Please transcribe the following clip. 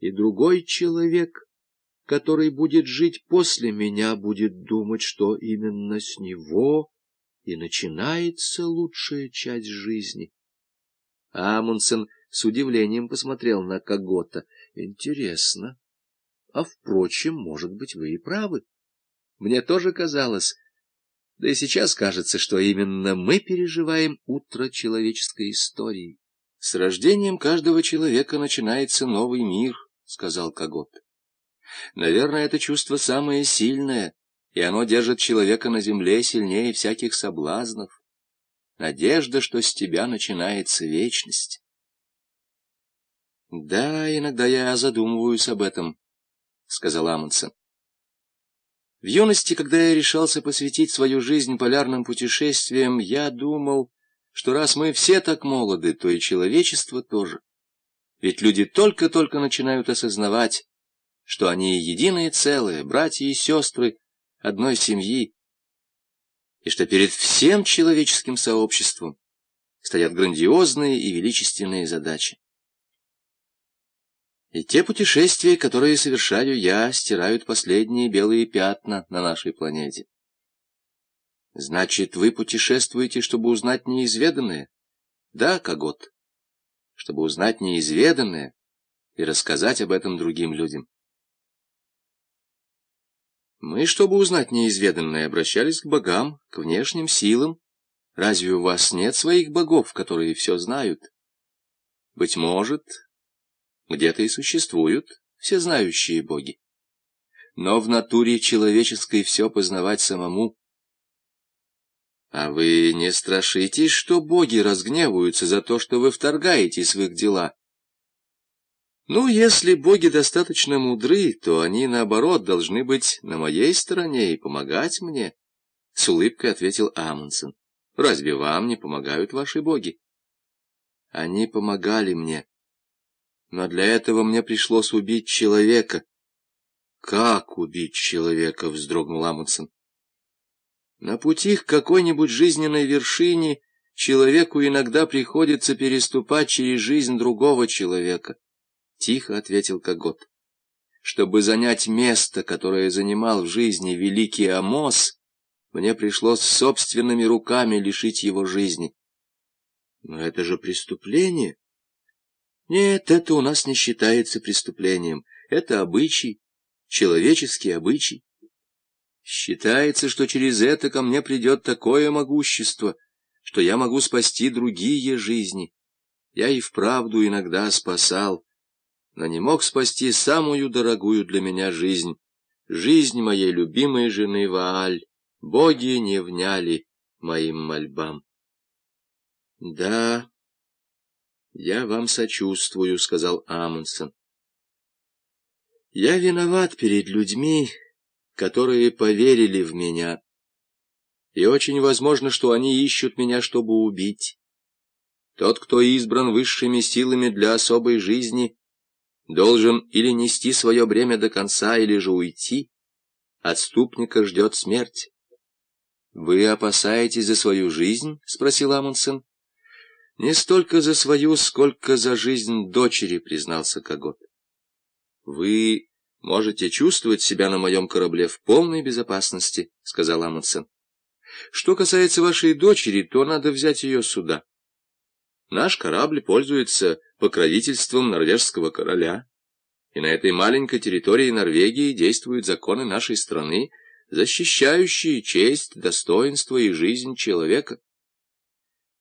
и другой человек, который будет жить после меня, будет думать, что именно с него и начинается лучшая часть жизни. Амундсен с удивлением посмотрел на Когота. Интересно. А, впрочем, может быть, вы и правы. Мне тоже казалось, да и сейчас кажется, что именно мы переживаем утро человеческой истории. С рождением каждого человека начинается новый мир, — сказал Когот. Наверное, это чувство самое сильное, и оно держит человека на земле сильнее всяких соблазнов. Надежда, что с тебя начинается вечность. Да, иногда я задумываюсь об этом, — сказал Амундсен. В юности, когда я решался посвятить свою жизнь полярным путешествиям, я думал, что раз мы все так молоды, то и человечество тоже. Ведь люди только-только начинают осознавать, что они единое целое, братья и сестры одной семьи, и что перед всем человеческим сообществом стоят грандиозные и величественные задачи. И те путешествия, которые совершаю я, стирают последние белые пятна на нашей планете. Значит, вы путешествуете, чтобы узнать неизведанное? Да, Когот, чтобы узнать неизведанное и рассказать об этом другим людям. Мы, чтобы узнать неизведанное, обращались к богам, к внешним силам. Разве у вас нет своих богов, которые все знают? Быть может, где-то и существуют всезнающие боги. Но в натуре человеческой все познавать самому. А вы не страшитесь, что боги разгневаются за то, что вы вторгаетесь в их дела? Ну, если боги достаточно мудры, то они, наоборот, должны быть на моей стороне и помогать мне, — с улыбкой ответил Амундсен. Разве вам не помогают ваши боги? Они помогали мне. Но для этого мне пришлось убить человека. — Как убить человека? — вздрогнул Амундсен. На пути к какой-нибудь жизненной вершине человеку иногда приходится переступать через жизнь другого человека. Тихо ответил Когот. Чтобы занять место, которое занимал в жизни великий Амос, мне пришлось собственными руками лишить его жизни. Но это же преступление. Нет, это у нас не считается преступлением. Это обычай, человеческий обычай. Считается, что через это ко мне придет такое могущество, что я могу спасти другие жизни. Я и вправду иногда спасал, но не мог спасти самую дорогую для меня жизнь, жизнь моей любимой жены Вааль. Боги не вняли моим мольбам. — Да, «Я вам сочувствую», — сказал Амундсен. «Я виноват перед людьми, которые поверили в меня, и очень возможно, что они ищут меня, чтобы убить. Тот, кто избран высшими силами для особой жизни, должен или нести свое бремя до конца, или же уйти. Отступника ждет смерть». «Вы опасаетесь за свою жизнь?» — спросил Амундсен. Не столько за свою, сколько за жизнь дочери, признался Когот. Вы можете чувствовать себя на моем корабле в полной безопасности, сказал Амундсен. Что касается вашей дочери, то надо взять ее сюда. Наш корабль пользуется покровительством норвежского короля, и на этой маленькой территории Норвегии действуют законы нашей страны, защищающие честь, достоинство и жизнь человека.